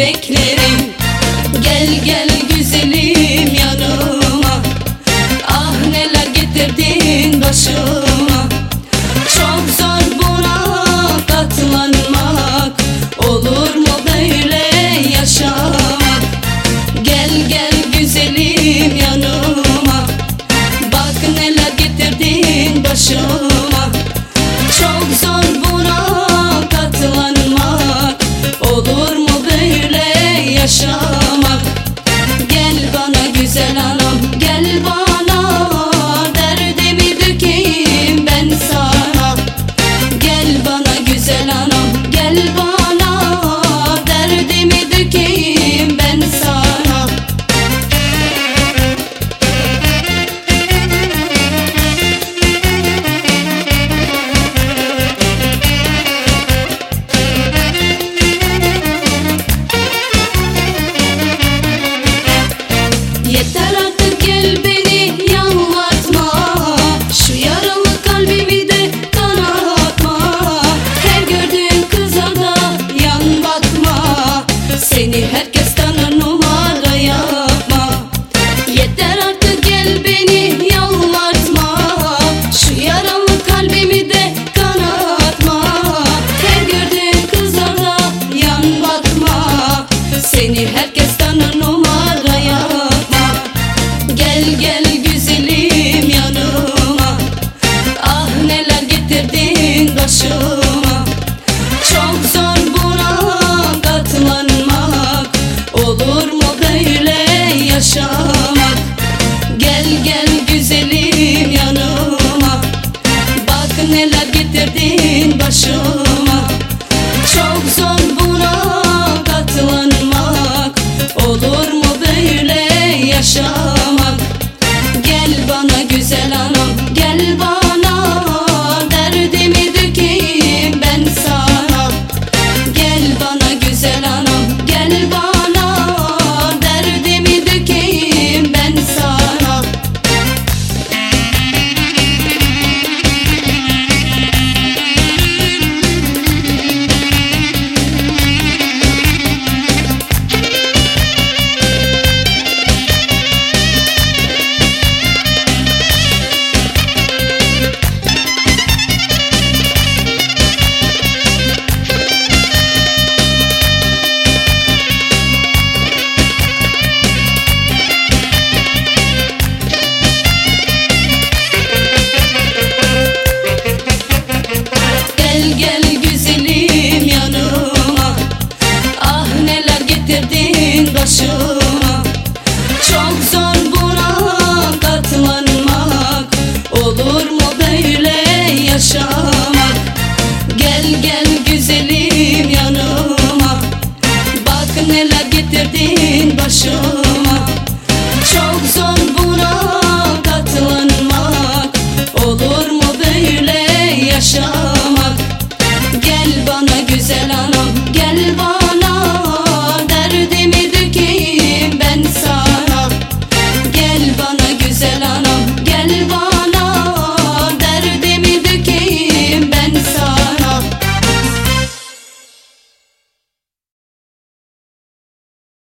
beklerim Gel gel güzelim yanıma. Ah neler getirdin başıma. Çok zor buna katlanmak. Olur mu böyle yaşamak? Gel gel neler getirdin başıma? Çok zor buna katlanmak. Olur mu böyle yaşamak